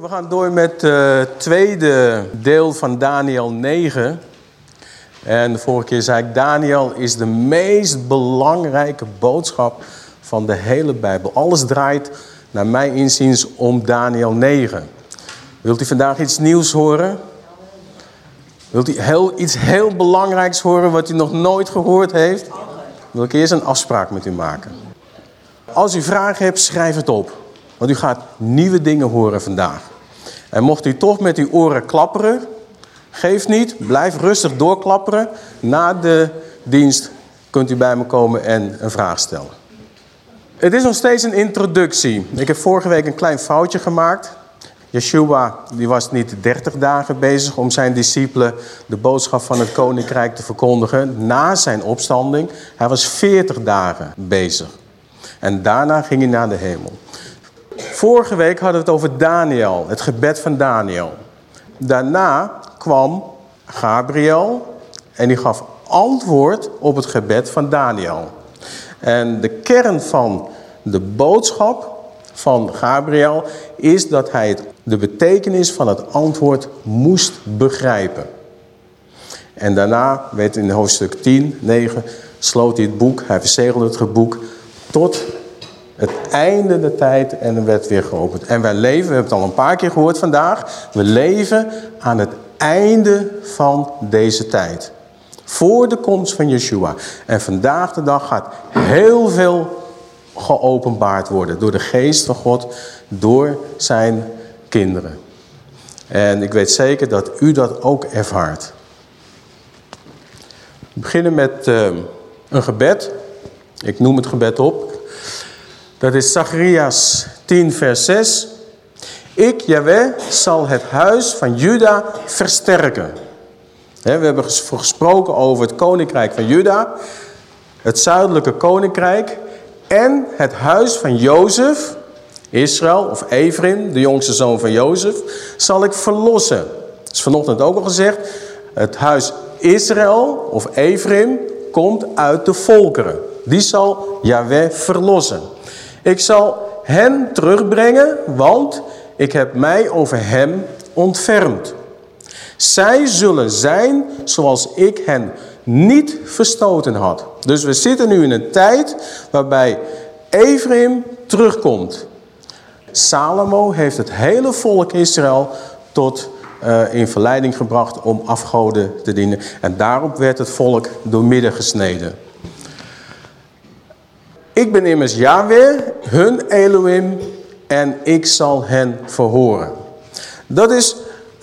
We gaan door met het tweede deel van Daniel 9. En de vorige keer zei ik, Daniel is de meest belangrijke boodschap van de hele Bijbel. Alles draait naar mijn inziens om Daniel 9. Wilt u vandaag iets nieuws horen? Wilt u heel, iets heel belangrijks horen wat u nog nooit gehoord heeft? Wil ik eerst een afspraak met u maken. Als u vragen hebt, schrijf het op. Want u gaat nieuwe dingen horen vandaag. En mocht u toch met uw oren klapperen, geef niet, blijf rustig doorklapperen. Na de dienst kunt u bij me komen en een vraag stellen. Het is nog steeds een introductie. Ik heb vorige week een klein foutje gemaakt. Yeshua die was niet 30 dagen bezig om zijn discipelen de boodschap van het koninkrijk te verkondigen na zijn opstanding. Hij was 40 dagen bezig. En daarna ging hij naar de hemel. Vorige week hadden we het over Daniel, het gebed van Daniel. Daarna kwam Gabriel en die gaf antwoord op het gebed van Daniel. En de kern van de boodschap van Gabriel is dat hij het, de betekenis van het antwoord moest begrijpen. En daarna werd in hoofdstuk 10, 9, sloot hij het boek, hij verzegelde het boek tot het einde der tijd en er werd weer geopend. En wij leven, we hebben het al een paar keer gehoord vandaag, we leven aan het einde van deze tijd. Voor de komst van Yeshua. En vandaag de dag gaat heel veel geopenbaard worden door de geest van God, door zijn kinderen. En ik weet zeker dat u dat ook ervaart. We beginnen met uh, een gebed. Ik noem het gebed op. Dat is Zacharias 10 vers 6. Ik, Jaweh, zal het huis van Juda versterken. we hebben gesproken over het koninkrijk van Juda. Het zuidelijke koninkrijk. En het huis van Jozef, Israël of Ephraim, de jongste zoon van Jozef, zal ik verlossen. Dat is vanochtend ook al gezegd. Het huis Israël of Ephraim komt uit de volkeren. Die zal Yahweh verlossen. Ik zal hen terugbrengen, want ik heb mij over hem ontfermd. Zij zullen zijn zoals ik hen niet verstoten had. Dus we zitten nu in een tijd waarbij Ephraim terugkomt. Salomo heeft het hele volk Israël tot uh, in verleiding gebracht om afgoden te dienen. En daarop werd het volk door midden gesneden. Ik ben immers Yahweh, hun Elohim, en ik zal hen verhoren. Dat is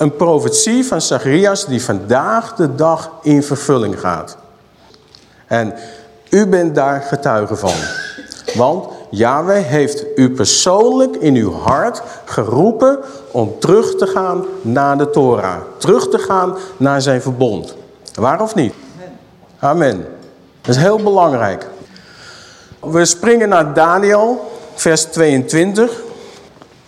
een profetie van Zacharias die vandaag de dag in vervulling gaat. En u bent daar getuige van. Want Yahweh heeft u persoonlijk in uw hart geroepen om terug te gaan naar de Torah. Terug te gaan naar zijn verbond. Waar of niet? Amen. Dat is heel belangrijk. We springen naar Daniel, vers 22.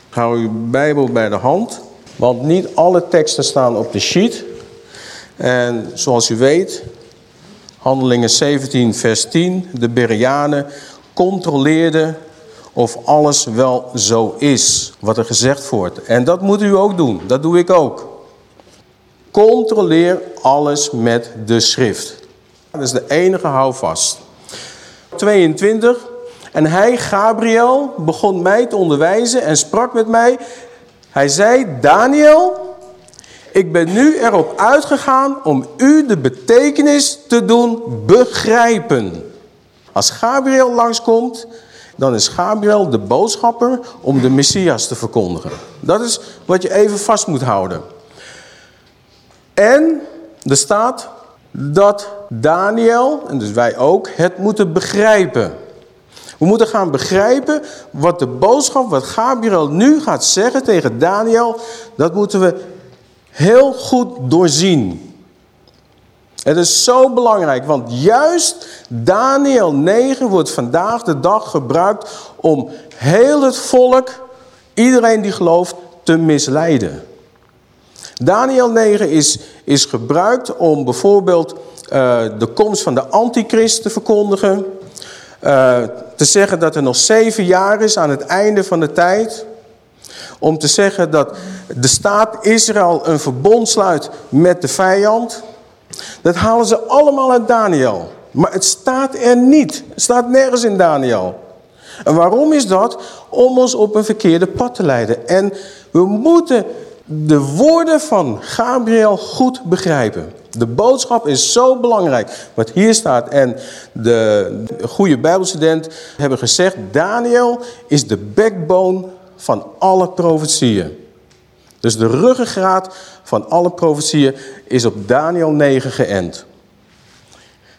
Hou uw Bijbel bij de hand. Want niet alle teksten staan op de sheet. En zoals u weet, handelingen 17 vers 10. De Bereanen controleerden of alles wel zo is wat er gezegd wordt. En dat moet u ook doen. Dat doe ik ook. Controleer alles met de schrift. Dat is de enige houvast. 22. En hij, Gabriel, begon mij te onderwijzen en sprak met mij. Hij zei, Daniel, ik ben nu erop uitgegaan om u de betekenis te doen begrijpen. Als Gabriel langskomt, dan is Gabriel de boodschapper om de Messias te verkondigen. Dat is wat je even vast moet houden. En er staat, dat Daniel, en dus wij ook, het moeten begrijpen. We moeten gaan begrijpen wat de boodschap, wat Gabriel nu gaat zeggen tegen Daniel, dat moeten we heel goed doorzien. Het is zo belangrijk, want juist Daniel 9 wordt vandaag de dag gebruikt om heel het volk, iedereen die gelooft, te misleiden. Daniel 9 is, is gebruikt om bijvoorbeeld uh, de komst van de antichrist te verkondigen. Uh, te zeggen dat er nog zeven jaar is aan het einde van de tijd. Om te zeggen dat de staat Israël een verbond sluit met de vijand. Dat halen ze allemaal uit Daniel. Maar het staat er niet. Het staat nergens in Daniel. En waarom is dat? Om ons op een verkeerde pad te leiden. En we moeten de woorden van Gabriel goed begrijpen. De boodschap is zo belangrijk wat hier staat. En de goede bijbelstudent hebben gezegd... Daniel is de backbone van alle profetieën. Dus de ruggengraat van alle profetieën is op Daniel 9 geënt.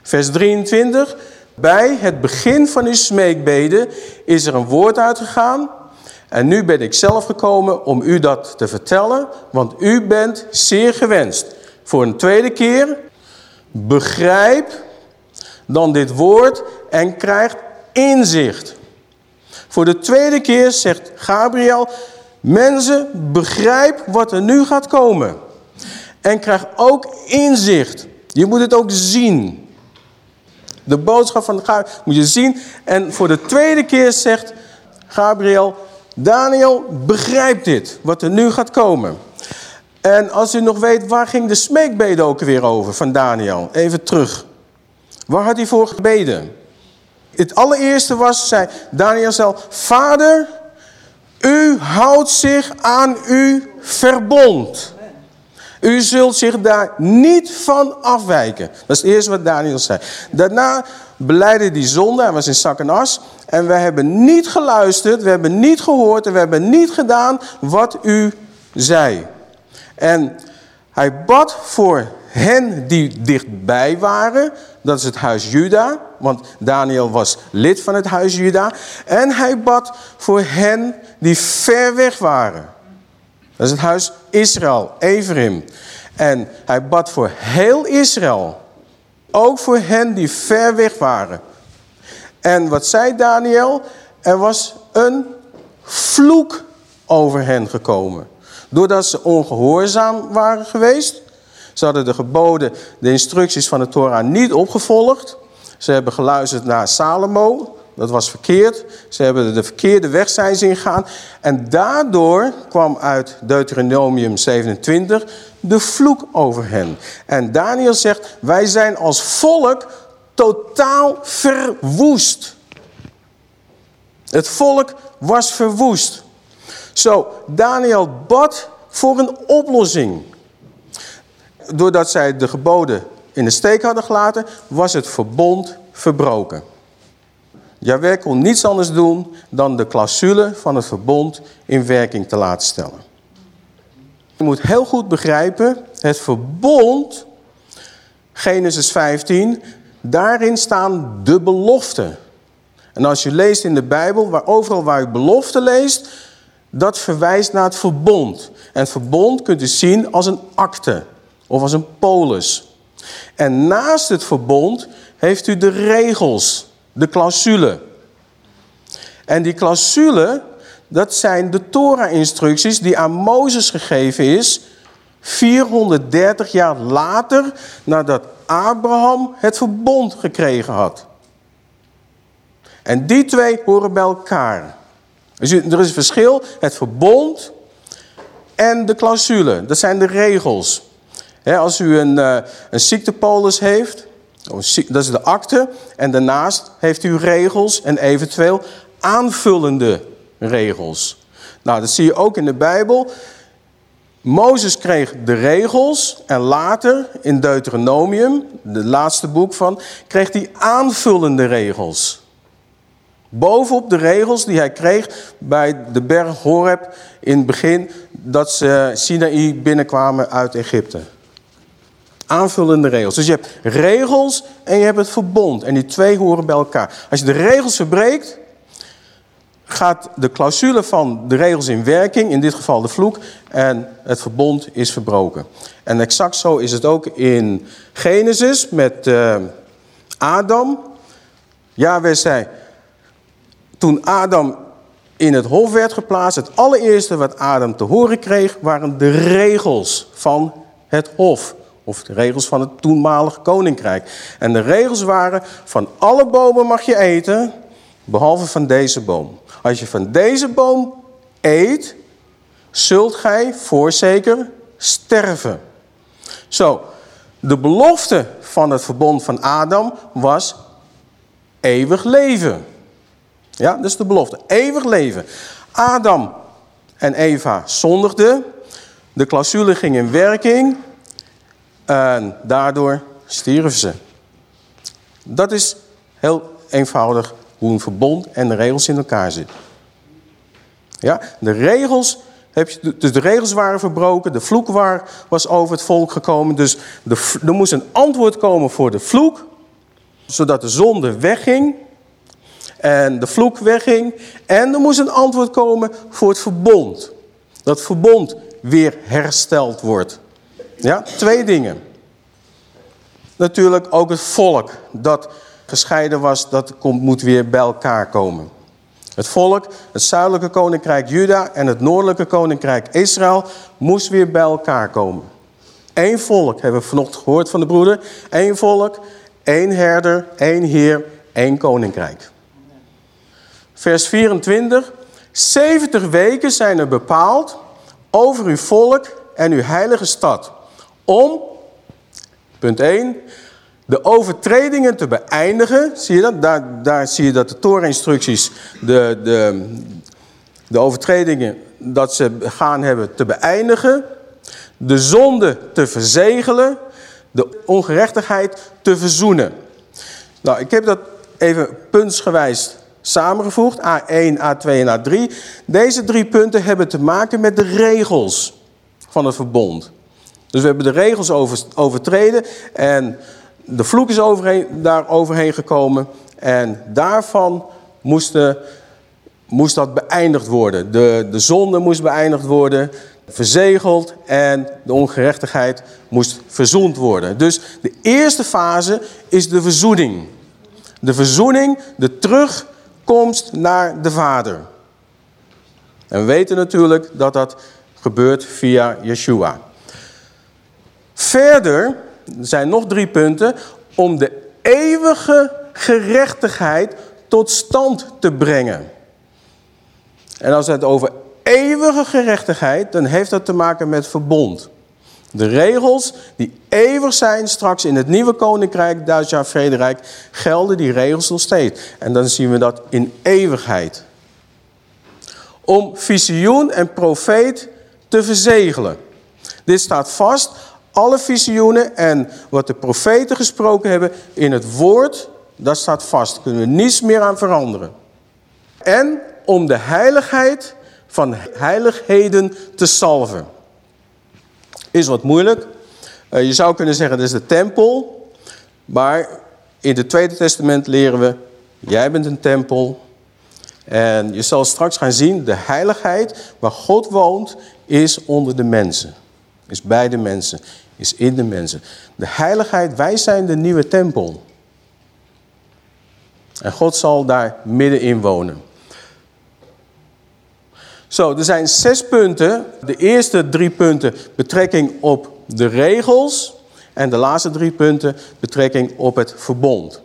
Vers 23. Bij het begin van uw smeekbeden is er een woord uitgegaan. En nu ben ik zelf gekomen om u dat te vertellen. Want u bent zeer gewenst. Voor een tweede keer. Begrijp dan dit woord en krijgt inzicht. Voor de tweede keer zegt Gabriel... Mensen, begrijp wat er nu gaat komen. En krijg ook inzicht. Je moet het ook zien. De boodschap van Gabriel moet je zien. En voor de tweede keer zegt Gabriel... Daniel, begrijp dit, wat er nu gaat komen. En als u nog weet, waar ging de smeekbede ook weer over van Daniel? Even terug. Waar had hij voor gebeden? Het allereerste was, zei Daniel zelf, Vader, u houdt zich aan uw verbond. U zult zich daar niet van afwijken. Dat is het eerste wat Daniel zei. Daarna beleidde die zonde, hij was in zak en as. En we hebben niet geluisterd, we hebben niet gehoord en we hebben niet gedaan wat u zei. En hij bad voor hen die dichtbij waren. Dat is het huis Juda, want Daniel was lid van het huis Juda. En hij bad voor hen die ver weg waren. Dat is het huis Israël, Ephraim. En hij bad voor heel Israël. Ook voor hen die ver weg waren. En wat zei Daniel? Er was een vloek over hen gekomen. Doordat ze ongehoorzaam waren geweest. Ze hadden de geboden, de instructies van de Torah niet opgevolgd. Ze hebben geluisterd naar Salomo. Dat was verkeerd. Ze hebben de verkeerde weg zijn ingegaan. En daardoor kwam uit Deuteronomium 27 de vloek over hen. En Daniel zegt, wij zijn als volk totaal verwoest. Het volk was verwoest. Zo, Daniel bad voor een oplossing. Doordat zij de geboden in de steek hadden gelaten, was het verbond verbroken. Jawel kon niets anders doen dan de clausule van het verbond in werking te laten stellen. Je moet heel goed begrijpen, het verbond, Genesis 15, daarin staan de beloften. En als je leest in de Bijbel, waar, overal waar je belofte leest, dat verwijst naar het verbond. En het verbond kunt u zien als een akte of als een polis. En naast het verbond heeft u de regels, de clausule. En die clausule, dat zijn de Torah-instructies die aan Mozes gegeven is... 430 jaar later nadat Abraham het verbond gekregen had. En die twee horen bij elkaar. Dus er is een verschil, het verbond en de clausule. Dat zijn de regels. als u een, uh, een ziektepolis heeft, dat is de akte. En daarnaast heeft u regels en eventueel aanvullende regels. Nou, dat zie je ook in de Bijbel. Mozes kreeg de regels en later in Deuteronomium, de laatste boek van, kreeg hij aanvullende regels. Bovenop de regels die hij kreeg bij de berg Horeb in het begin dat ze Sinaï binnenkwamen uit Egypte. Aanvullende regels. Dus je hebt regels en je hebt het verbond. En die twee horen bij elkaar. Als je de regels verbreekt, gaat de clausule van de regels in werking, in dit geval de vloek, en het verbond is verbroken. En exact zo is het ook in Genesis met uh, Adam. Yahweh zei, toen Adam in het hof werd geplaatst, het allereerste wat Adam te horen kreeg, waren de regels van het hof. Of de regels van het toenmalige koninkrijk. En de regels waren, van alle bomen mag je eten, behalve van deze boom. Als je van deze boom eet, zult gij voorzeker sterven. Zo, de belofte van het verbond van Adam was eeuwig leven. Ja, dat is de belofte. Eeuwig leven. Adam en Eva zondigden. De clausule ging in werking. En daardoor stierven ze. Dat is heel eenvoudig hoe een verbond en de regels in elkaar zitten. Ja, de regels, heb je, dus de regels waren verbroken, de vloek was over het volk gekomen. Dus de, er moest een antwoord komen voor de vloek, zodat de zonde wegging en de vloek wegging. En er moest een antwoord komen voor het verbond. Dat verbond weer hersteld wordt. Ja, twee dingen. Natuurlijk ook het volk dat gescheiden was, dat komt, moet weer bij elkaar komen. Het volk, het zuidelijke koninkrijk Juda en het noordelijke koninkrijk Israël moest weer bij elkaar komen. Eén volk, hebben we vanochtend gehoord van de broeder. Eén volk, één herder, één heer, één koninkrijk. Vers 24. 70 weken zijn er bepaald over uw volk en uw heilige stad. Om, punt 1, de overtredingen te beëindigen. Zie je dat? Daar, daar zie je dat de toorinstructies de, de, de overtredingen dat ze gaan hebben te beëindigen. De zonde te verzegelen. De ongerechtigheid te verzoenen. Nou, ik heb dat even puntsgewijs samengevoegd. A1, A2 en A3. Deze drie punten hebben te maken met de regels van het verbond. Dus we hebben de regels over, overtreden en de vloek is overheen, daar overheen gekomen. En daarvan moest, moest dat beëindigd worden. De, de zonde moest beëindigd worden, verzegeld en de ongerechtigheid moest verzoend worden. Dus de eerste fase is de verzoening. De verzoening, de terugkomst naar de Vader. En we weten natuurlijk dat dat gebeurt via Yeshua. Verder er zijn nog drie punten, om de eeuwige gerechtigheid tot stand te brengen. En als het over eeuwige gerechtigheid, dan heeft dat te maken met verbond. De regels die eeuwig zijn straks in het nieuwe koninkrijk, Duitsland Frederik, gelden die regels nog steeds. En dan zien we dat in eeuwigheid. Om visioen en profeet te verzegelen. Dit staat vast alle visioenen en wat de profeten gesproken hebben in het woord, dat staat vast. Daar kunnen we niets meer aan veranderen. En om de heiligheid van heiligheden te salven. Is wat moeilijk. Uh, je zou kunnen zeggen dat is de tempel. Maar in het Tweede Testament leren we, jij bent een tempel. En je zal straks gaan zien, de heiligheid waar God woont is onder de mensen. Is bij de mensen is in de mensen. De heiligheid, wij zijn de nieuwe tempel. En God zal daar middenin wonen. Zo, er zijn zes punten. De eerste drie punten betrekking op de regels. En de laatste drie punten betrekking op het verbond.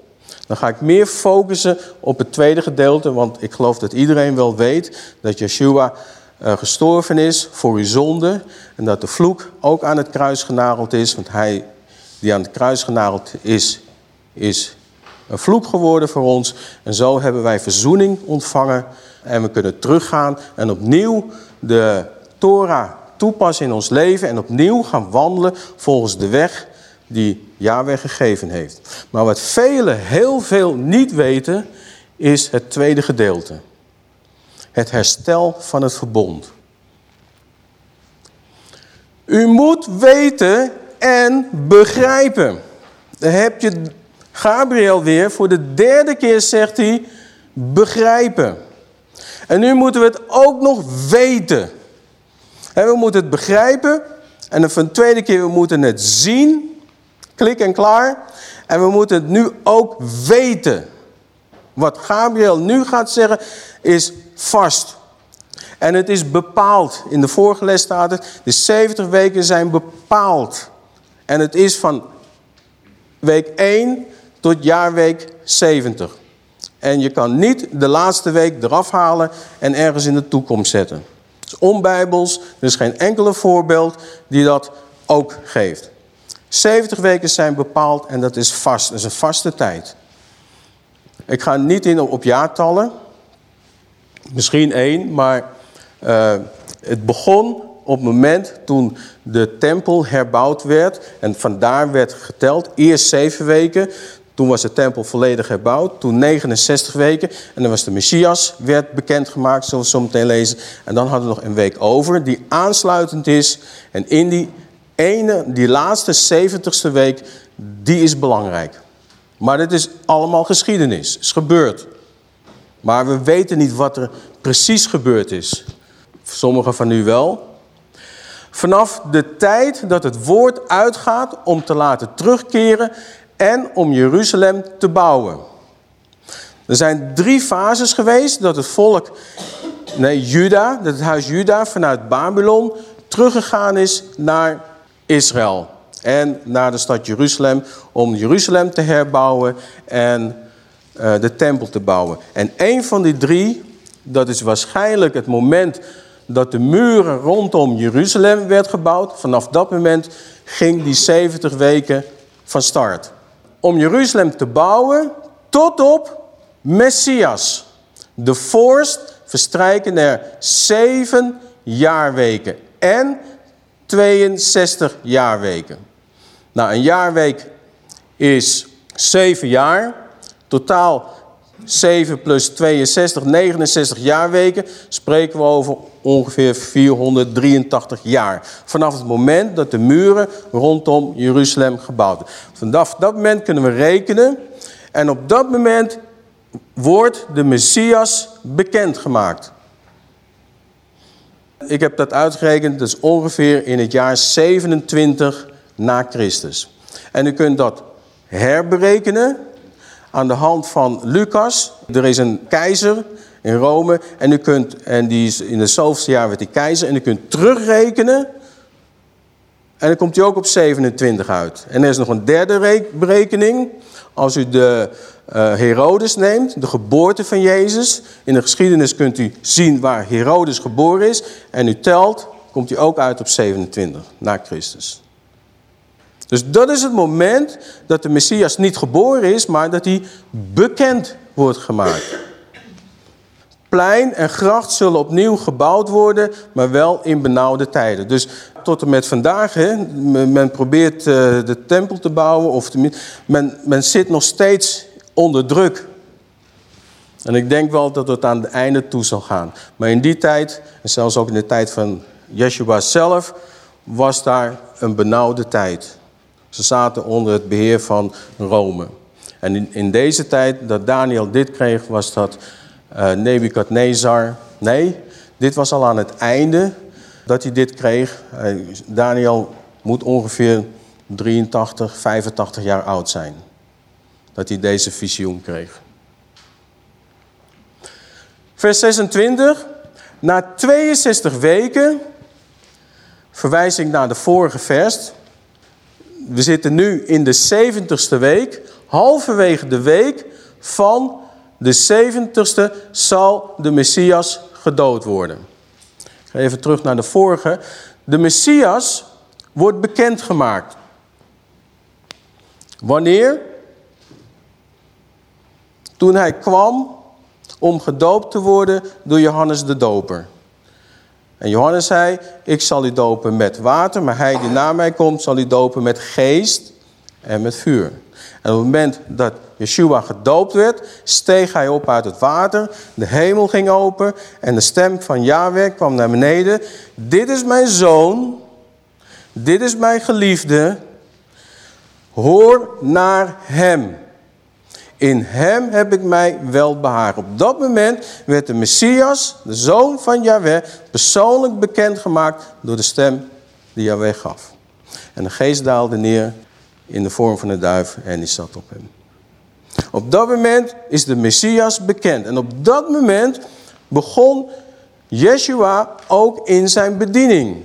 Dan ga ik meer focussen op het tweede gedeelte. Want ik geloof dat iedereen wel weet dat Yeshua uh, gestorven is voor uw zonde. En dat de vloek ook aan het kruis genageld is. Want hij die aan het kruis genageld is, is een vloek geworden voor ons. En zo hebben wij verzoening ontvangen. En we kunnen teruggaan en opnieuw de Torah toepassen in ons leven. En opnieuw gaan wandelen volgens de weg die Yahweh gegeven heeft. Maar wat velen heel veel niet weten, is het tweede gedeelte het herstel van het verbond. U moet weten en begrijpen. Dan heb je Gabriel weer, voor de derde keer zegt hij, begrijpen. En nu moeten we het ook nog weten. En we moeten het begrijpen. En een tweede keer, we moeten het zien. Klik en klaar. En we moeten het nu ook weten. Wat Gabriel nu gaat zeggen is vast. En het is bepaald. In de vorige les staat het, de 70 weken zijn bepaald. En het is van week 1 tot jaarweek 70. En je kan niet de laatste week eraf halen en ergens in de toekomst zetten. Het is onbijbels, er is geen enkele voorbeeld die dat ook geeft. 70 weken zijn bepaald en dat is vast, dat is een vaste tijd. Ik ga niet in op jaartallen, misschien één, maar uh, het begon op het moment toen de tempel herbouwd werd. En vandaar werd geteld, eerst zeven weken. Toen was de tempel volledig herbouwd. Toen 69 weken. En dan was de Messias, werd bekendgemaakt, zoals we zo meteen lezen. En dan hadden we nog een week over, die aansluitend is. En in die ene, die laatste 70ste week, die is belangrijk. Maar dit is allemaal geschiedenis, is gebeurd. Maar we weten niet wat er precies gebeurd is. Sommigen van u wel. Vanaf de tijd dat het woord uitgaat om te laten terugkeren en om Jeruzalem te bouwen. Er zijn drie fases geweest dat het volk, nee Juda, dat het huis Juda vanuit Babylon teruggegaan is naar Israël. En naar de stad Jeruzalem om Jeruzalem te herbouwen en uh, de tempel te bouwen. En een van die drie, dat is waarschijnlijk het moment dat de muren rondom Jeruzalem werd gebouwd. Vanaf dat moment ging die 70 weken van start. Om Jeruzalem te bouwen tot op Messias. De vorst verstrijken er 7 jaarweken en 62 jaarweken. Nou, een jaarweek is 7 jaar. Totaal 7 plus 62, 69 jaarweken, spreken we over ongeveer 483 jaar. Vanaf het moment dat de muren rondom Jeruzalem gebouwd zijn. Vanaf dat moment kunnen we rekenen. En op dat moment wordt de Messias bekendgemaakt. Ik heb dat uitgerekend, is ongeveer in het jaar 27 na Christus. En u kunt dat herberekenen aan de hand van Lucas. Er is een keizer in Rome en, u kunt, en die is in het zoveelste jaar werd die keizer. En u kunt terugrekenen en dan komt hij ook op 27 uit. En er is nog een derde berekening. Als u de uh, Herodes neemt, de geboorte van Jezus. In de geschiedenis kunt u zien waar Herodes geboren is. En u telt, komt hij ook uit op 27 na Christus. Dus dat is het moment dat de Messias niet geboren is, maar dat hij bekend wordt gemaakt. Plein en gracht zullen opnieuw gebouwd worden, maar wel in benauwde tijden. Dus tot en met vandaag, hè, men probeert uh, de tempel te bouwen, of men, men zit nog steeds onder druk. En ik denk wel dat het aan het einde toe zal gaan. Maar in die tijd, en zelfs ook in de tijd van Yeshua zelf, was daar een benauwde tijd. Ze zaten onder het beheer van Rome. En in, in deze tijd dat Daniel dit kreeg, was dat uh, Nebukadnezar. Nee, dit was al aan het einde dat hij dit kreeg. Uh, Daniel moet ongeveer 83, 85 jaar oud zijn. Dat hij deze visioen kreeg. Vers 26. Na 62 weken, verwijzing naar de vorige vers, we zitten nu in de 70ste week. Halverwege de week van de 70ste zal de Messias gedood worden. Ga even terug naar de vorige. De Messias wordt bekendgemaakt. Wanneer? Toen hij kwam om gedoopt te worden door Johannes de Doper. En Johannes zei, ik zal u dopen met water, maar hij die na mij komt zal u dopen met geest en met vuur. En op het moment dat Yeshua gedoopt werd, steeg hij op uit het water, de hemel ging open en de stem van Yahweh kwam naar beneden. Dit is mijn zoon, dit is mijn geliefde, hoor naar hem. In hem heb ik mij wel behagen. Op dat moment werd de Messias, de zoon van Yahweh, persoonlijk bekendgemaakt door de stem die Yahweh gaf. En de geest daalde neer in de vorm van een duif en die zat op hem. Op dat moment is de Messias bekend. En op dat moment begon Yeshua ook in zijn bediening.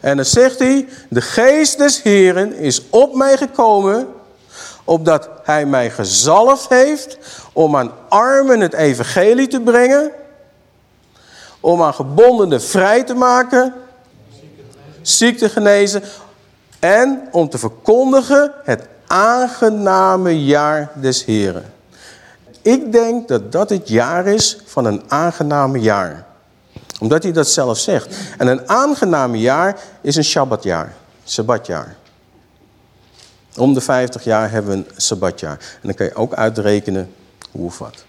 En dan zegt hij, de geest des Heren is op mij gekomen, opdat hij mij gezalfd heeft om aan armen het evangelie te brengen, om aan gebondenen vrij te maken, ziek te genezen en om te verkondigen het aangename jaar des Heren. Ik denk dat dat het jaar is van een aangename jaar. Omdat hij dat zelf zegt. En een aangename jaar is een Shabbatjaar. Sabbatjaar. Om de 50 jaar hebben we een Sabbatjaar. En dan kan je ook uitrekenen hoe of wat.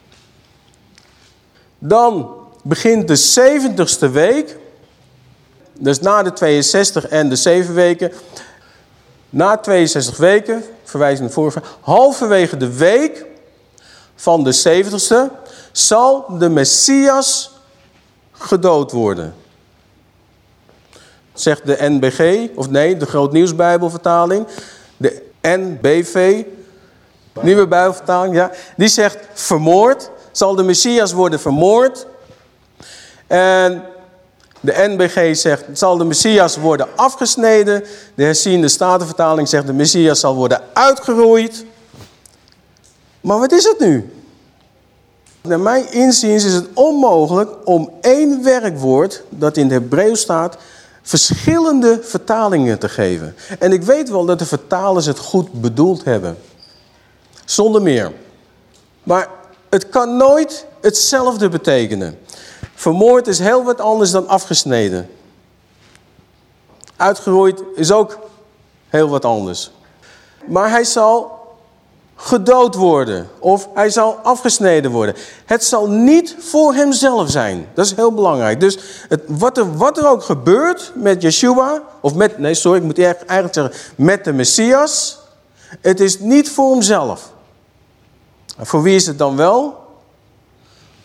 Dan begint de 70ste week. Dus na de 62 en de 7 weken. Na 62 weken, verwijzing naar voren, halverwege de week van de 70ste zal de Messias gedood worden. Zegt de NBG, of nee, de Groot Nieuwsbijbelvertaling, NBV, Nieuwe Bijbelvertaling, ja, die zegt vermoord, zal de Messias worden vermoord. En de NBG zegt, zal de Messias worden afgesneden. De herziende Statenvertaling zegt, de Messias zal worden uitgeroeid. Maar wat is het nu? Naar mijn inziens is het onmogelijk om één werkwoord dat in het Hebreeuws staat verschillende vertalingen te geven. En ik weet wel dat de vertalers het goed bedoeld hebben. Zonder meer. Maar het kan nooit hetzelfde betekenen. Vermoord is heel wat anders dan afgesneden. Uitgeroeid is ook heel wat anders. Maar hij zal gedood worden. Of hij zal afgesneden worden. Het zal niet voor hemzelf zijn. Dat is heel belangrijk. Dus het, wat, er, wat er ook gebeurt met Yeshua. Of met, nee sorry, ik moet eigenlijk zeggen met de Messias. Het is niet voor hemzelf. Voor wie is het dan wel?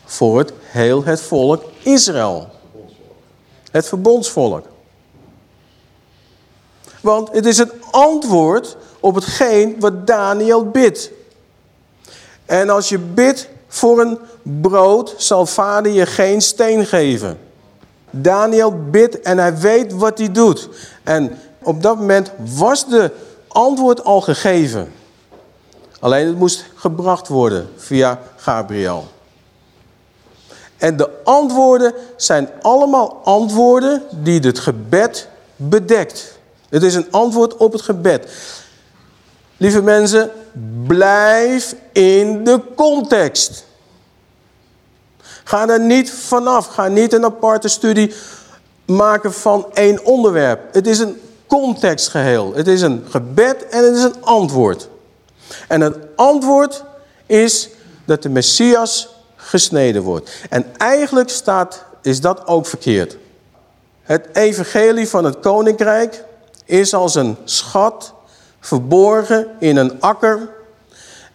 Voor het heel het volk Israël. Het verbondsvolk. Want het is het antwoord op hetgeen wat Daniel bidt. En als je bidt voor een brood, zal vader je geen steen geven. Daniel bidt en hij weet wat hij doet. En op dat moment was de antwoord al gegeven. Alleen het moest gebracht worden via Gabriel. En de antwoorden zijn allemaal antwoorden die het gebed bedekt. Het is een antwoord op het gebed. Lieve mensen, blijf in de context. Ga er niet vanaf. Ga niet een aparte studie maken van één onderwerp. Het is een contextgeheel. Het is een gebed en het is een antwoord. En het antwoord is dat de Messias gesneden wordt. En eigenlijk staat, is dat ook verkeerd. Het evangelie van het koninkrijk is als een schat verborgen in een akker.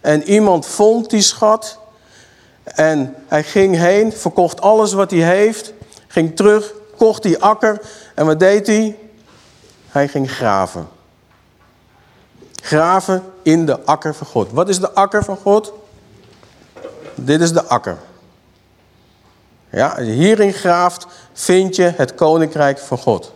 En iemand vond die schat. En hij ging heen, verkocht alles wat hij heeft. Ging terug, kocht die akker. En wat deed hij? Hij ging graven. Graven in de akker van God. Wat is de akker van God? Dit is de akker. Ja, als je hierin graaft, vind je het koninkrijk van God.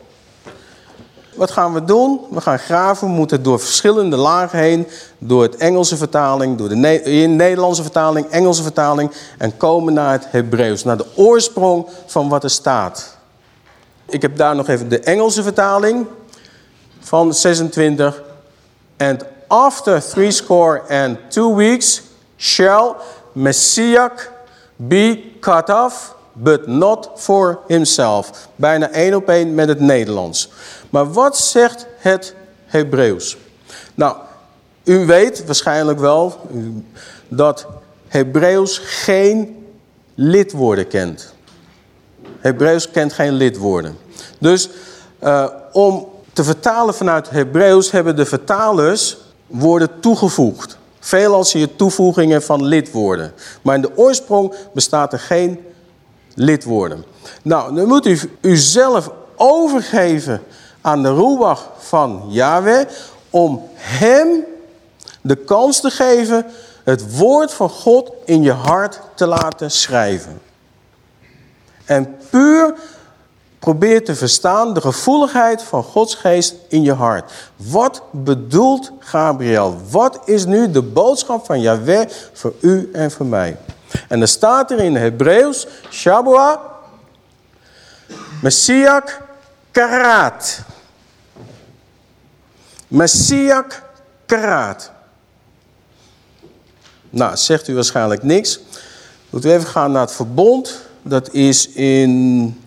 Wat gaan we doen? We gaan graven. We moeten door verschillende lagen heen. Door het Engelse vertaling, door de Nederlandse vertaling, Engelse vertaling. En komen naar het Hebreeuws. Naar de oorsprong van wat er staat. Ik heb daar nog even de Engelse vertaling. Van 26. And after three score and two weeks shall Messiah be cut off but not for himself. Bijna één op één met het Nederlands. Maar wat zegt het Hebreeuws? Nou, u weet waarschijnlijk wel dat Hebreeuws geen lidwoorden kent. Hebreeuws kent geen lidwoorden. Dus uh, om te vertalen vanuit Hebreeuws hebben de vertalers woorden toegevoegd. Veelal zie je toevoegingen van lidwoorden. Maar in de oorsprong bestaat er geen lidwoorden. Nou, dan moet u uzelf overgeven aan de ruach van Yahweh... om hem de kans te geven het woord van God in je hart te laten schrijven. En puur probeer te verstaan de gevoeligheid van Gods geest in je hart. Wat bedoelt Gabriel? Wat is nu de boodschap van Yahweh voor u en voor mij? En er staat er in Hebreeuws, Shabua, Messiak, Karat. Messiak, Karat. Nou, zegt u waarschijnlijk niks. Moeten we even gaan naar het verbond. Dat is in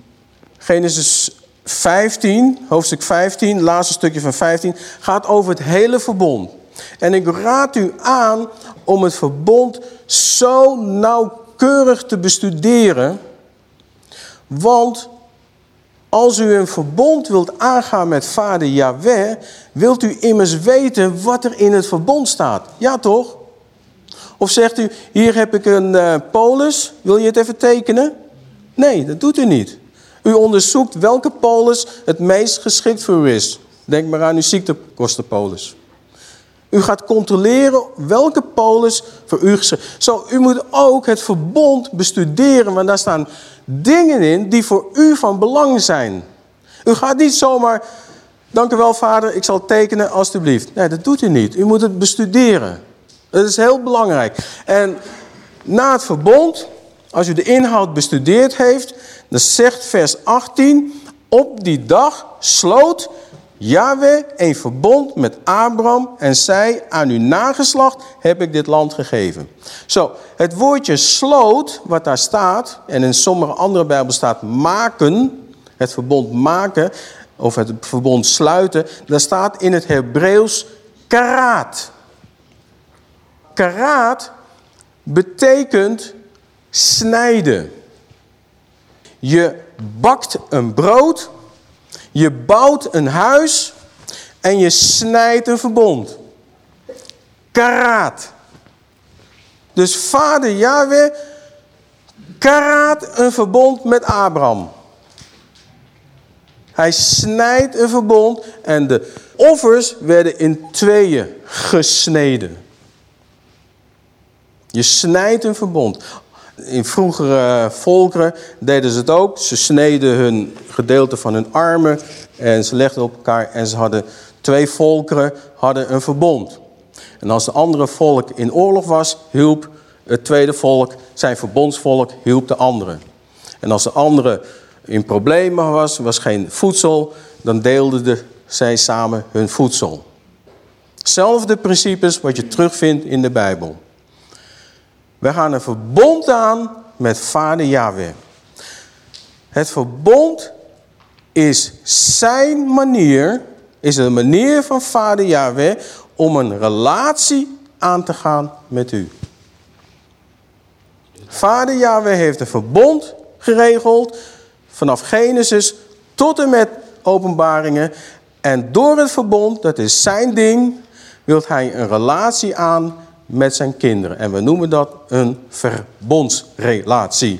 Genesis 15, hoofdstuk 15, laatste stukje van 15, gaat over het hele verbond. En ik raad u aan om het verbond zo nauwkeurig te bestuderen. Want als u een verbond wilt aangaan met vader Yahweh, wilt u immers weten wat er in het verbond staat. Ja toch? Of zegt u, hier heb ik een uh, polis, wil je het even tekenen? Nee, dat doet u niet. U onderzoekt welke polis het meest geschikt voor u is. Denk maar aan uw ziektekostenpolis. U gaat controleren welke polis voor u geschikt Zo, u moet ook het verbond bestuderen, want daar staan dingen in die voor u van belang zijn. U gaat niet zomaar, dank u wel vader, ik zal tekenen alstublieft. Nee, dat doet u niet. U moet het bestuderen. Dat is heel belangrijk. En na het verbond, als u de inhoud bestudeerd heeft, dan zegt vers 18, op die dag sloot Yahweh een verbond met Abraham en zei, aan uw nageslacht heb ik dit land gegeven. Zo, het woordje sloot, wat daar staat, en in sommige andere bijbel staat maken, het verbond maken, of het verbond sluiten, daar staat in het Hebreeuws karaat. Karaat betekent snijden. Je bakt een brood, je bouwt een huis en je snijdt een verbond. Karaat. Dus vader Yahweh karaat een verbond met Abraham. Hij snijdt een verbond en de offers werden in tweeën gesneden. Je snijdt een verbond. In vroegere volkeren deden ze het ook. Ze sneden hun gedeelte van hun armen en ze legden op elkaar en ze hadden twee volkeren hadden een verbond. En als de andere volk in oorlog was, hielp het tweede volk, zijn verbondsvolk, hielp de andere. En als de andere in problemen was, was geen voedsel, dan deelden de, zij samen hun voedsel. Zelfde principes wat je terugvindt in de Bijbel. We gaan een verbond aan met vader Yahweh. Het verbond is zijn manier, is een manier van vader Yahweh om een relatie aan te gaan met u. Vader Yahweh heeft een verbond geregeld vanaf Genesis tot en met openbaringen. En door het verbond, dat is zijn ding, wil hij een relatie aan met zijn kinderen. En we noemen dat een verbondsrelatie.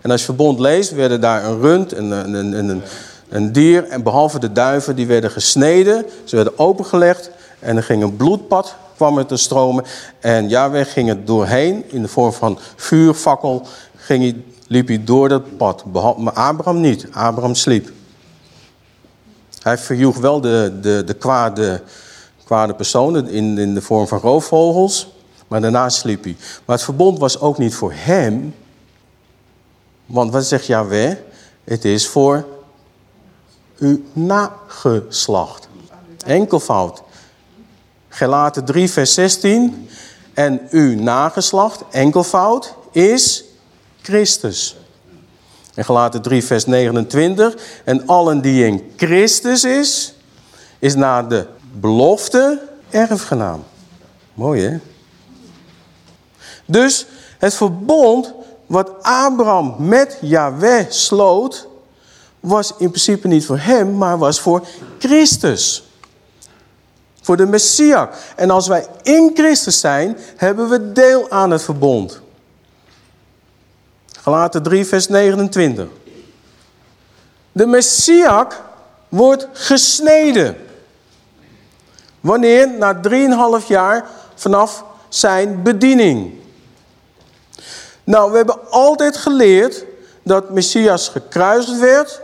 En als je verbond leest, werden daar een rund, een, een, een, een, dier... en behalve de duiven, die werden gesneden. Ze werden opengelegd en er ging een bloedpad kwam er te stromen. En Yahweh ging het doorheen in de vorm van vuurfakkel. Ging hij, liep hij door dat pad. Maar Abraham niet. Abraham sliep. Hij verjoeg wel de, de, de kwade kwade personen in, in de vorm van roofvogels. Maar daarna sliep hij. Maar het verbond was ook niet voor hem. Want wat zegt Yahweh? Het is voor uw nageslacht. Enkelvoud. Gelaten 3 vers 16. En uw nageslacht, enkelvoud, is Christus. En gelaten 3 vers 29. En allen die in Christus is, is naar de belofte erfgenaam. Mooi hè? Dus het verbond wat Abraham met Yahweh sloot, was in principe niet voor hem, maar was voor Christus. Voor de Messias. En als wij in Christus zijn, hebben we deel aan het verbond. Galaten 3 vers 29. De Messias wordt gesneden. Wanneer? Na 3,5 jaar vanaf zijn bediening. Nou, we hebben altijd geleerd dat Messias gekruisigd werd.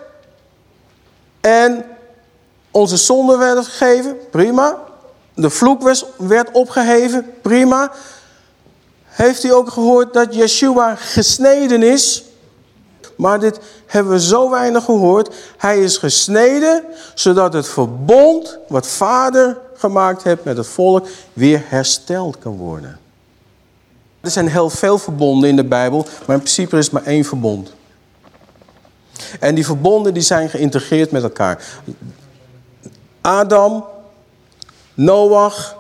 En onze zonde werden gegeven, prima. De vloek werd opgeheven, prima. Heeft u ook gehoord dat Yeshua gesneden is? Maar dit hebben we zo weinig gehoord. Hij is gesneden, zodat het verbond wat vader gemaakt heeft met het volk weer hersteld kan worden. Er zijn heel veel verbonden in de Bijbel, maar in principe is maar één verbond. En die verbonden die zijn geïntegreerd met elkaar. Adam, Noach,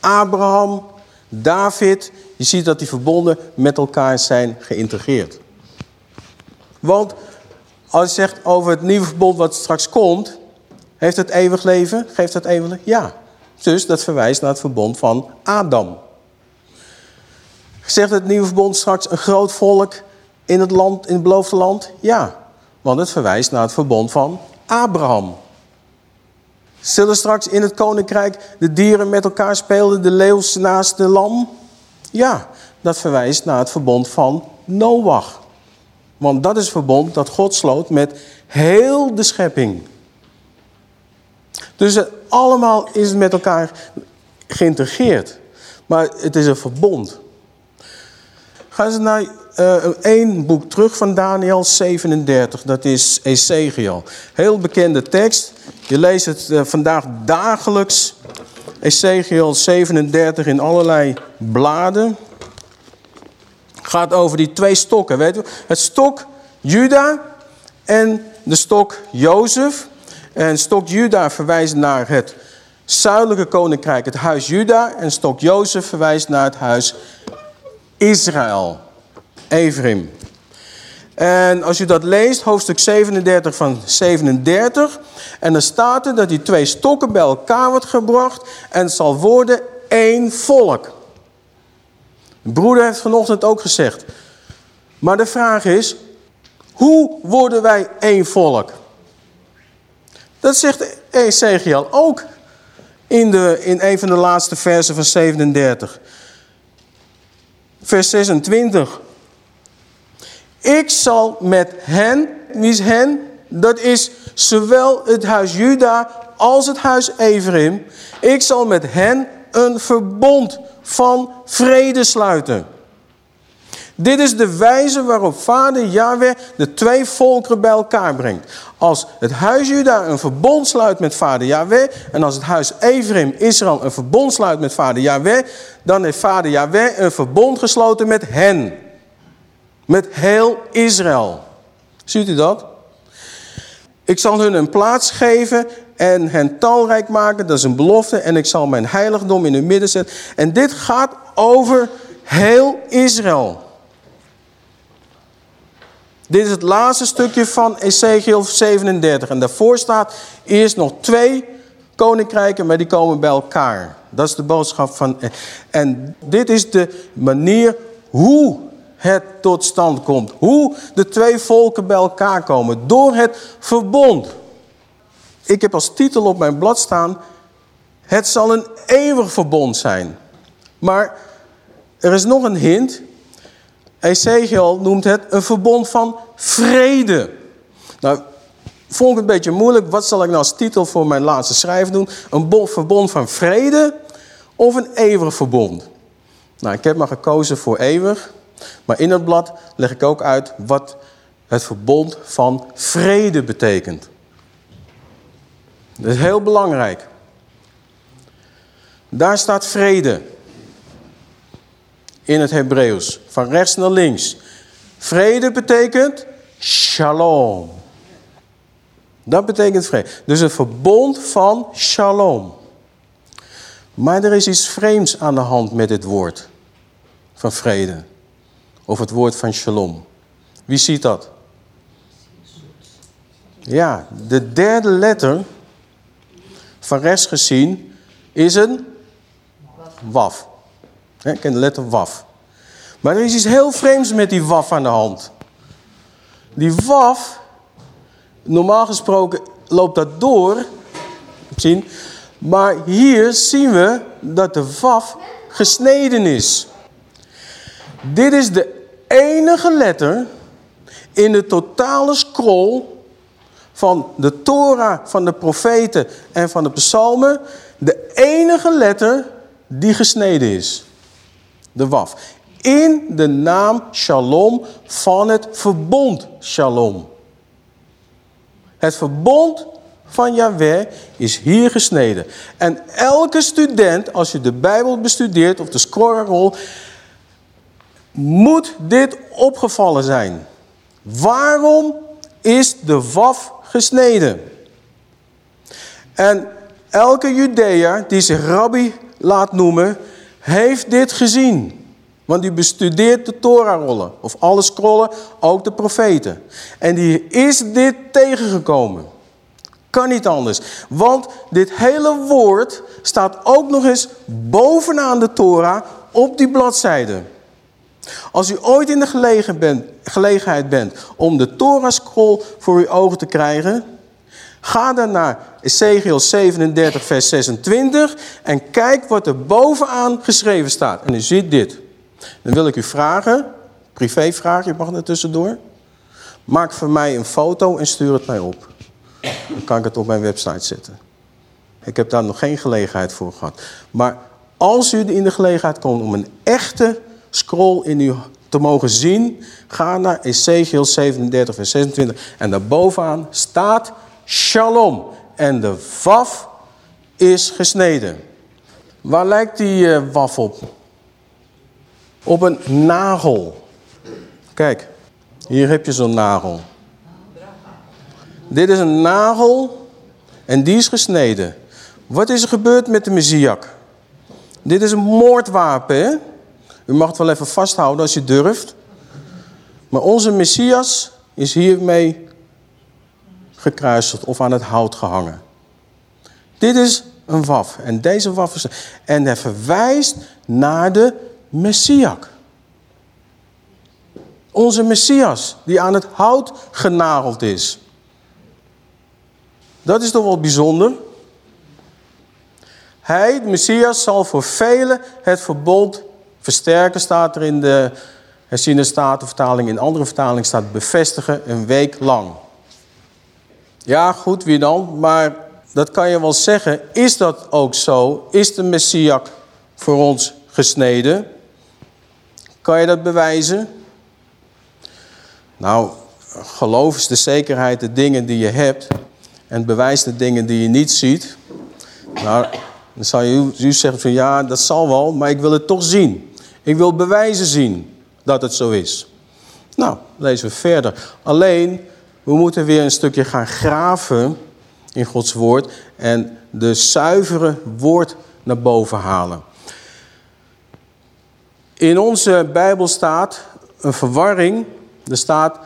Abraham, David. Je ziet dat die verbonden met elkaar zijn geïntegreerd. Want als je zegt over het nieuwe verbond wat straks komt... heeft het eeuwig leven? Geeft het eeuwig leven? Ja. Dus dat verwijst naar het verbond van Adam. Zegt het nieuwe verbond straks een groot volk in het, land, in het beloofde land? Ja, want het verwijst naar het verbond van Abraham. Zullen straks in het koninkrijk de dieren met elkaar spelen, de leeuws naast de lam? Ja, dat verwijst naar het verbond van Noach. Want dat is het verbond dat God sloot met heel de schepping. Dus allemaal is met elkaar geïntegreerd. Maar het is een verbond. Gaan ze naar uh, één boek terug van Daniel 37. Dat is Ezekiel. Heel bekende tekst. Je leest het uh, vandaag dagelijks. Ezekiel 37 in allerlei bladen. Gaat over die twee stokken. Weet u? Het stok Juda en de stok Jozef. En stok Juda verwijst naar het zuidelijke koninkrijk, het huis Juda. En stok Jozef verwijst naar het huis Israël. Ephraim. En als je dat leest, hoofdstuk 37 van 37. En dan staat er dat die twee stokken bij elkaar wordt gebracht. En het zal worden één volk. De broeder heeft vanochtend ook gezegd. Maar de vraag is, hoe worden wij één volk? Dat zegt Ezekiel ook in, de, in een van de laatste versen van 37. Vers 26. Ik zal met hen, wie hen? Dat is zowel het huis Juda als het huis Ephraim. Ik zal met hen een verbond van vrede sluiten. Dit is de wijze waarop vader Yahweh de twee volkeren bij elkaar brengt. Als het huis Juda een verbond sluit met vader Yahweh... en als het huis Ephraim, Israël, een verbond sluit met vader Yahweh... dan heeft vader Yahweh een verbond gesloten met hen. Met heel Israël. Ziet u dat? Ik zal hun een plaats geven en hen talrijk maken. Dat is een belofte. En ik zal mijn heiligdom in hun midden zetten. En dit gaat over heel Israël. Dit is het laatste stukje van Ezekiel 37. En daarvoor staat eerst nog twee koninkrijken, maar die komen bij elkaar. Dat is de boodschap van... En dit is de manier hoe het tot stand komt. Hoe de twee volken bij elkaar komen. Door het verbond. Ik heb als titel op mijn blad staan... Het zal een eeuwig verbond zijn. Maar er is nog een hint. Ezekiel noemt het een verbond van vrede. Nou, vond ik het een beetje moeilijk. Wat zal ik nou als titel voor mijn laatste schrijf doen? Een verbond van vrede of een eeuwig verbond? Nou, ik heb maar gekozen voor eeuwig. Maar in het blad leg ik ook uit wat het verbond van vrede betekent. Dat is heel belangrijk. Daar staat vrede in het Hebreeuws. Van rechts naar links. Vrede betekent shalom. Dat betekent vrede. Dus een verbond van shalom. Maar er is iets vreemds aan de hand met dit woord van vrede. Of het woord van shalom. Wie ziet dat? Ja, de derde letter van rechts gezien is een waf. Ik ken de letter waf. Maar er is iets heel vreemds met die waf aan de hand. Die waf, normaal gesproken loopt dat door, zien, maar hier zien we dat de waf gesneden is. Dit is de enige letter in de totale scroll van de Torah, van de profeten en van de psalmen. De enige letter die gesneden is. De waf. In de naam shalom van het verbond shalom. Het verbond van Yahweh is hier gesneden. En elke student, als je de Bijbel bestudeert of de scrollrol, moet dit opgevallen zijn. Waarom is de waf gesneden? En elke Judea die zich rabbi laat noemen, heeft dit gezien. Want die bestudeert de Torah-rollen, of alle scrollen, ook de profeten. En die is dit tegengekomen. Kan niet anders. Want dit hele woord staat ook nog eens bovenaan de Torah op die bladzijde. Als u ooit in de gelegen bent, gelegenheid bent om de Torah-scroll voor uw ogen te krijgen... ga dan naar Ezekiel 37 vers 26 en kijk wat er bovenaan geschreven staat. En u ziet dit. Dan wil ik u vragen, privévraag, je mag er tussendoor. Maak voor mij een foto en stuur het mij op. Dan kan ik het op mijn website zetten. Ik heb daar nog geen gelegenheid voor gehad. Maar als u in de gelegenheid komt om een echte scroll in u te mogen zien, ga naar Ezekiel 37 vers 26. En daarbovenaan staat Shalom. En de waf is gesneden. Waar lijkt die uh, waf op? Op een nagel. Kijk, hier heb je zo'n nagel. Dit is een nagel en die is gesneden. Wat is er gebeurd met de Messiak? Dit is een moordwapen? U mag het wel even vasthouden als je durft. Maar onze Messias is hiermee gekruisigd of aan het hout gehangen. Dit is een waf. En deze waf is... En hij verwijst naar de Messiak. Onze Messias, die aan het hout genageld is. Dat is toch wel bijzonder. Hij, de Messias, zal voor velen het verbond versterken, staat er in de herziene statenvertaling. In andere vertaling staat bevestigen een week lang. Ja, goed, wie dan? Maar dat kan je wel zeggen. Is dat ook zo? Is de Messias voor ons gesneden? Kan je dat bewijzen? Nou, geloof is de zekerheid de dingen die je hebt. En bewijs de dingen die je niet ziet. Nou, dan zal je zeggen van ja, dat zal wel, maar ik wil het toch zien. Ik wil bewijzen zien dat het zo is. Nou, lezen we verder. Alleen, we moeten weer een stukje gaan graven in Gods woord en de zuivere woord naar boven halen. In onze Bijbel staat een verwarring. Er staat,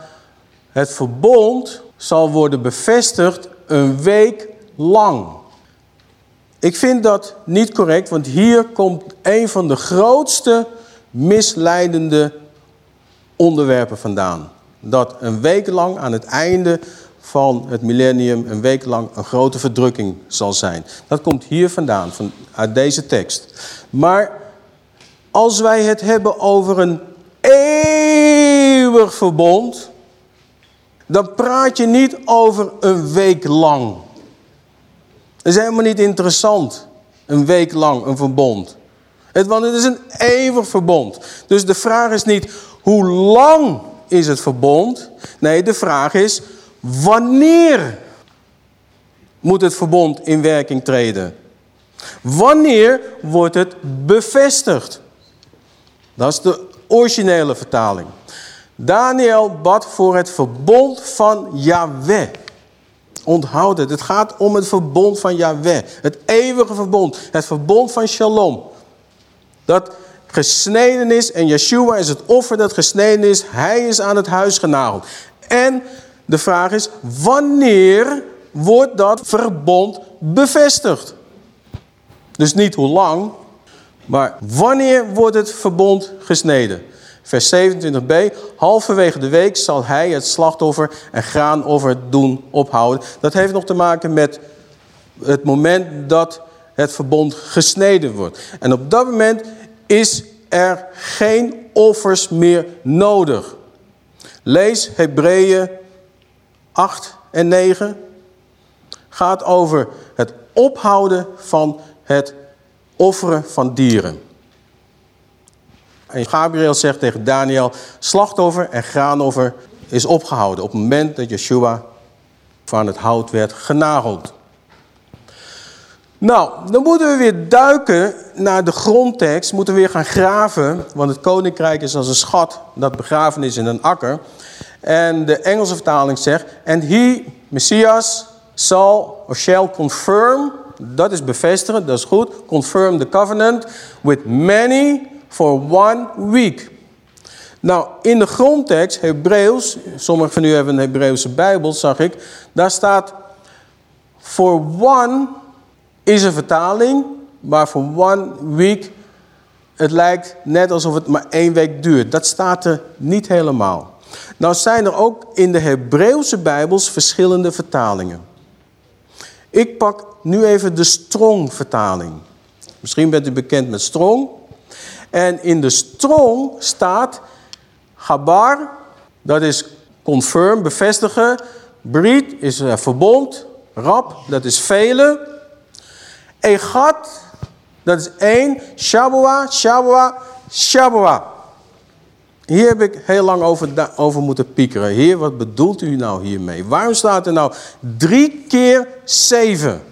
het verbond zal worden bevestigd een week lang. Ik vind dat niet correct, want hier komt een van de grootste misleidende onderwerpen vandaan. Dat een week lang aan het einde van het millennium, een week lang een grote verdrukking zal zijn. Dat komt hier vandaan, van, uit deze tekst. Maar als wij het hebben over een eeuwig verbond, dan praat je niet over een week lang. Dat is helemaal niet interessant, een week lang een verbond. Het, want het is een eeuwig verbond. Dus de vraag is niet, hoe lang is het verbond? Nee, de vraag is, wanneer moet het verbond in werking treden? Wanneer wordt het bevestigd? Dat is de originele vertaling. Daniel bad voor het verbond van Yahweh. Onthoud het, het gaat om het verbond van Yahweh. Het eeuwige verbond, het verbond van Shalom. Dat gesneden is en Yeshua is het offer dat gesneden is. Hij is aan het huis genageld. En de vraag is, wanneer wordt dat verbond bevestigd? Dus niet hoe lang, maar wanneer wordt het verbond gesneden? Vers 27b, halverwege de week zal hij het slachtoffer en graanoffer doen ophouden. Dat heeft nog te maken met het moment dat het verbond gesneden wordt. En op dat moment is er geen offers meer nodig. Lees Hebreeën 8 en 9. Gaat over het ophouden van het offeren van dieren. En Gabriel zegt tegen Daniel, slachtoffer en graanoffer is opgehouden op het moment dat Yeshua van het hout werd genageld. Nou, dan moeten we weer duiken naar de grondtekst, moeten we weer gaan graven, want het koninkrijk is als een schat dat begraven is in een akker. En de Engelse vertaling zegt, and he, Messias, zal of shall confirm, dat is bevestigen, dat is goed, confirm the covenant with many for one week. Nou, in de grondtekst, Hebreeuws, sommigen van u hebben een Hebreeuwse Bijbel, zag ik, daar staat for one is een vertaling, maar voor one week, het lijkt net alsof het maar één week duurt. Dat staat er niet helemaal. Nou zijn er ook in de Hebreeuwse Bijbels verschillende vertalingen. Ik pak nu even de Strong vertaling. Misschien bent u bekend met Strong. En in de Strong staat Gabar, dat is confirm, bevestigen. Breed is uh, verbond. Rab, dat is vele. Egat, dat is één. Shabua, Shabua, Shabua. Hier heb ik heel lang over, over moeten piekeren. Heer, wat bedoelt u nou hiermee? Waarom staat er nou drie keer zeven?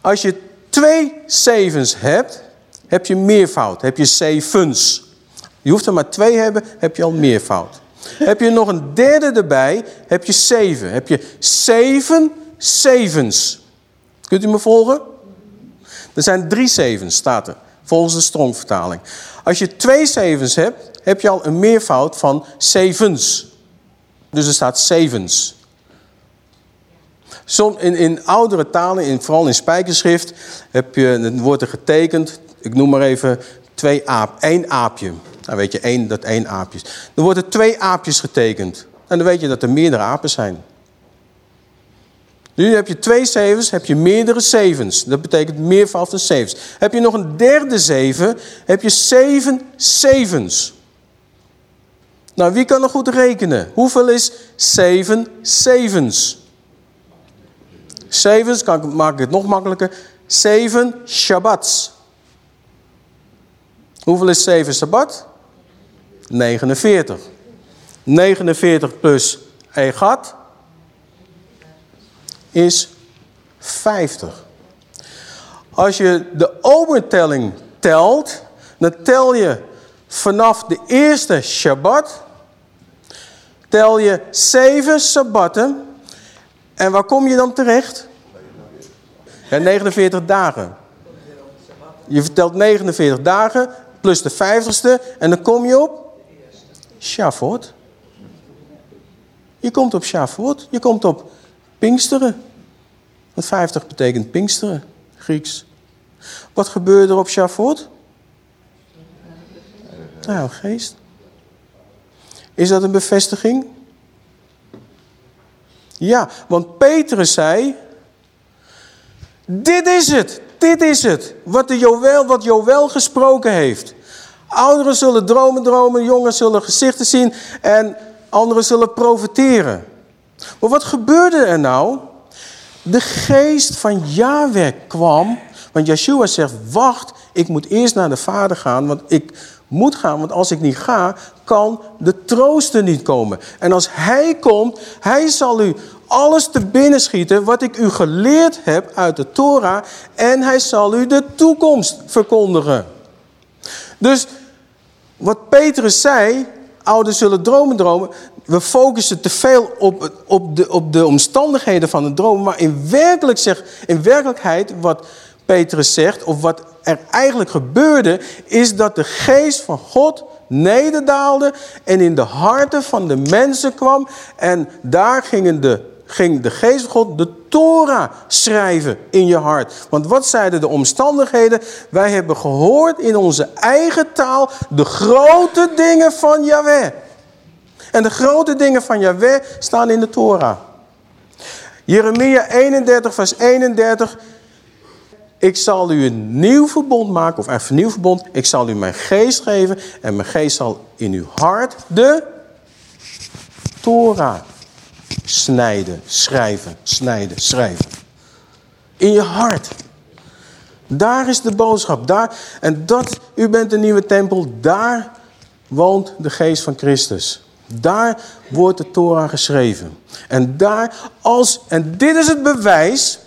Als je twee zevens hebt, heb je meervoud. Heb je zevens. Je hoeft er maar twee hebben, heb je al meervoud. Heb je nog een derde erbij, heb je zeven. Heb je zeven zevens. Kunt u me volgen? Er zijn drie zevens, staat er, volgens de Strong-vertaling. Als je twee zevens hebt, heb je al een meervoud van zevens. Dus er staat zevens. In, in oudere talen, in, vooral in spijkerschrift, heb je, het wordt er getekend, ik noem maar even twee aap, één aapje. Dan weet je één, dat één aapje is. Dan worden twee aapjes getekend. En dan weet je dat er meerdere apen zijn. Nu heb je twee zevens, heb je meerdere zevens. Dat betekent meervoud van zevens. Heb je nog een derde zeven, heb je zeven zevens. Nou, wie kan nog goed rekenen? Hoeveel is zeven zevens? Zevens, kan ik, maak ik het nog makkelijker. Zeven Shabbats. Hoeveel is zeven Shabbat? 49. 49 plus Egat is 50. Als je de obertelling telt, dan tel je vanaf de eerste Shabbat, tel je zeven Sabbatten. En waar kom je dan terecht? Ja, 49 dagen. Je vertelt 49 dagen plus de 50ste en dan kom je op Shavuot. Je komt op Shavuot, je komt op Pinksteren. Want 50 betekent Pinksteren, Grieks. Wat gebeurde er op Shavuot? Nou, geest. Is dat een bevestiging? Ja, want Petrus zei... Dit is het, dit is het. Wat, de Joël, wat Joël gesproken heeft. Ouderen zullen dromen dromen, jongeren zullen gezichten zien... en anderen zullen profiteren. Maar wat gebeurde er nou? De geest van Yahweh kwam. Want Yeshua zegt, wacht, ik moet eerst naar de Vader gaan. Want ik moet gaan, want als ik niet ga, kan de trooster niet komen. En als hij komt, hij zal u alles te binnen schieten wat ik u geleerd heb uit de Torah. En hij zal u de toekomst verkondigen. Dus wat Petrus zei, ouders zullen dromen dromen we focussen te veel op, op, de, op de omstandigheden van de droom. Maar in, werkelijk zeg, in werkelijkheid, wat Petrus zegt, of wat er eigenlijk gebeurde, is dat de geest van God nederdaalde en in de harten van de mensen kwam. En daar gingen de ging de geest van God de Torah schrijven in je hart. Want wat zeiden de omstandigheden? Wij hebben gehoord in onze eigen taal de grote dingen van Yahweh. En de grote dingen van Yahweh staan in de Torah. Jeremia 31 vers 31. Ik zal u een nieuw verbond maken, of een nieuw verbond. Ik zal u mijn geest geven en mijn geest zal in uw hart de Torah snijden, schrijven, snijden, schrijven. In je hart. Daar is de boodschap. Daar, en dat, u bent de nieuwe tempel, daar woont de geest van Christus. Daar wordt de Torah geschreven. En daar, als, en dit is het bewijs,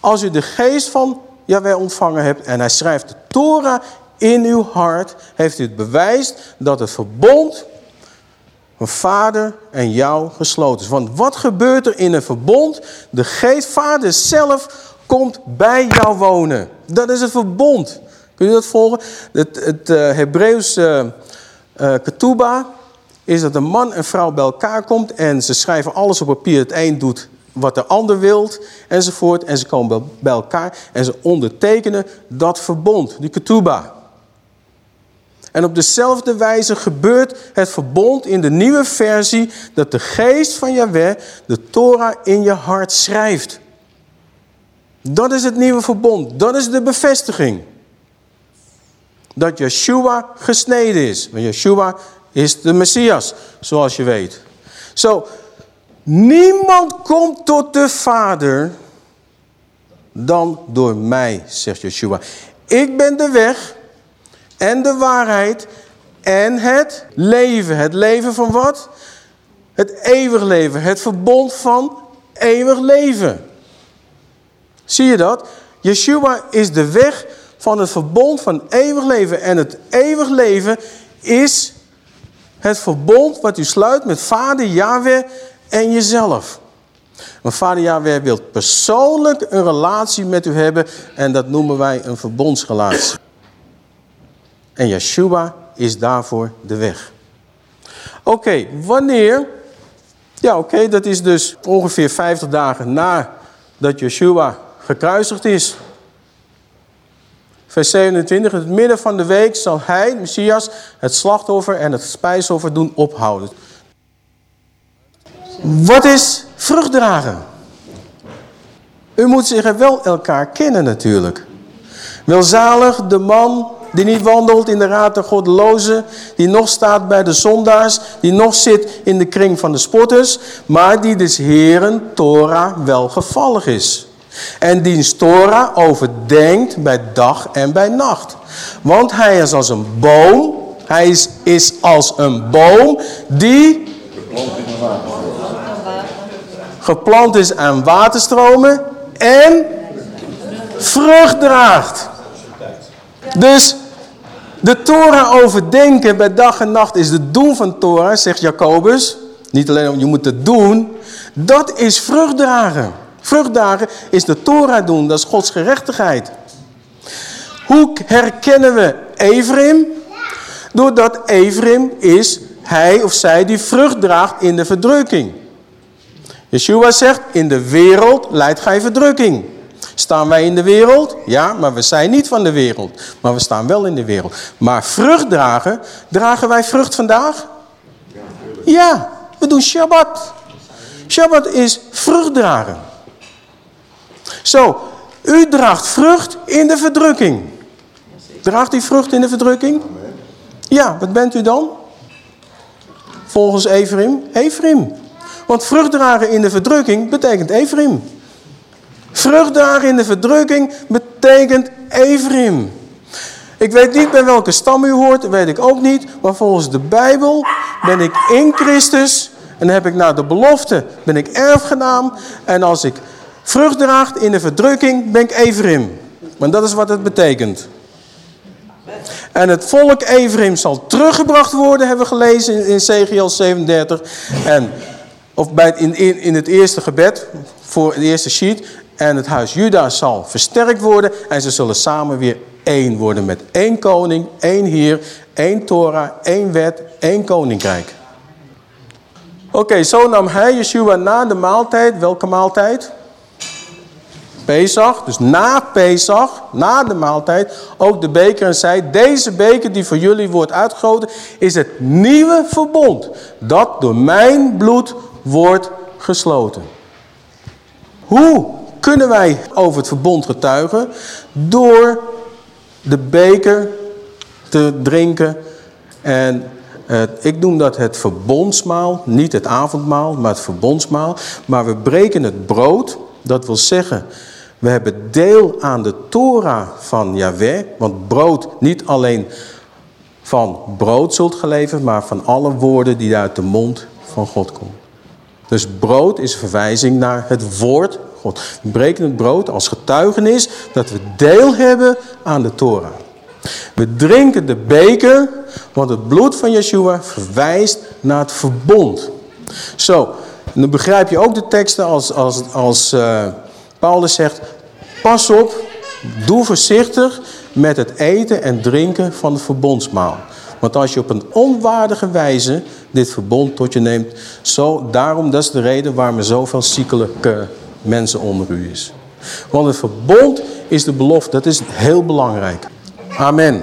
als u de geest van Jawel ontvangen hebt en hij schrijft de Torah in uw hart, heeft u het bewijs dat het verbond van vader en jou gesloten is. Want wat gebeurt er in een verbond? De geest, vader zelf, komt bij jou wonen. Dat is het verbond. Kun je dat volgen? Het, het uh, is dat een man en vrouw bij elkaar komt en ze schrijven alles op papier. Het een doet wat de ander wilt enzovoort. En ze komen bij elkaar en ze ondertekenen dat verbond, die ketuba. En op dezelfde wijze gebeurt het verbond in de nieuwe versie dat de geest van Yahweh de Torah in je hart schrijft. Dat is het nieuwe verbond. Dat is de bevestiging. Dat Yeshua gesneden is. Want Yeshua is de Messias, zoals je weet. Zo, niemand komt tot de Vader dan door mij, zegt Yeshua. Ik ben de weg en de waarheid en het leven. Het leven van wat? Het eeuwig leven. Het verbond van eeuwig leven. Zie je dat? Yeshua is de weg van het verbond van eeuwig leven. En het eeuwig leven is het verbond wat u sluit met vader Yahweh en jezelf. Want vader Yahweh wil persoonlijk een relatie met u hebben. En dat noemen wij een verbondsrelatie. En Yeshua is daarvoor de weg. Oké, wanneer? Ja, oké, dat is dus ongeveer 50 dagen nadat Yeshua gekruisigd is. Vers 27, in het midden van de week zal hij, Messias, het slachtoffer en het spijsoffer doen ophouden. Wat is vruchtdragen? U moet zich wel elkaar kennen natuurlijk. Welzalig de man die niet wandelt in de raad der goddelozen, die nog staat bij de zondaars, die nog zit in de kring van de spotters, maar die des Heren Torah welgevallig is. En diens Torah overdenkt bij dag en bij nacht. Want hij is als een boom, hij is, is als een boom die geplant is aan waterstromen en vrucht draagt. Dus de Torah overdenken bij dag en nacht is de doen van Torah, zegt Jacobus. Niet alleen je moet het doen. Dat is vruchtdragen. Vruchtdagen is de Torah doen, dat is Gods gerechtigheid. Hoe herkennen we Ephraim? Doordat Ephraim is hij of zij die vrucht draagt in de verdrukking. Yeshua zegt, in de wereld leidt gij verdrukking. Staan wij in de wereld? Ja, maar we zijn niet van de wereld. Maar we staan wel in de wereld. Maar vrucht dragen, dragen wij vrucht vandaag? Ja, we doen Shabbat. Shabbat is vrucht dragen. Zo, u draagt vrucht in de verdrukking. Draagt u vrucht in de verdrukking? Ja, wat bent u dan? Volgens Ephraim? Ephraim. Want vrucht dragen in de verdrukking betekent Ephraim. Vruchtdagen in de verdrukking betekent Ephraim. Ik weet niet bij welke stam u hoort, dat weet ik ook niet. Maar volgens de Bijbel ben ik in Christus. En heb ik naar de belofte, ben ik erfgenaam. En als ik vrucht draagt in de verdrukking, ben ik Ephraim. Want dat is wat het betekent. En het volk Ephraim zal teruggebracht worden, hebben we gelezen in Ezekiel 37. En, of bij, in, in, in het eerste gebed, voor de eerste sheet. En het huis Juda zal versterkt worden. En ze zullen samen weer één worden met één koning, één heer, één Torah, één wet, één koninkrijk. Oké, zo nam hij, Yeshua, na de maaltijd. Welke maaltijd? Pesach. Dus na Pesach, na de maaltijd, ook de beker en zei... Deze beker die voor jullie wordt uitgegoten, is het nieuwe verbond. Dat door mijn bloed wordt gesloten. Hoe kunnen wij over het verbond getuigen? Door de beker te drinken en uh, ik noem dat het verbondsmaal, niet het avondmaal, maar het verbondsmaal. Maar we breken het brood, dat wil zeggen, we hebben deel aan de Torah van Yahweh. Want brood niet alleen van brood zult geleverd, maar van alle woorden die uit de mond van God komen. Dus brood is verwijzing naar het woord God. We breken het brood als getuigenis dat we deel hebben aan de Torah. We drinken de beker, want het bloed van Yeshua verwijst naar het verbond. Zo, dan begrijp je ook de teksten als, als, als uh, Paulus zegt... Pas op, doe voorzichtig met het eten en drinken van het verbondsmaal. Want als je op een onwaardige wijze dit verbond tot je neemt... Zo, daarom, dat is de reden waarom er zoveel ziekelijke mensen onder u is. Want het verbond is de belofte, dat is heel belangrijk. Amen.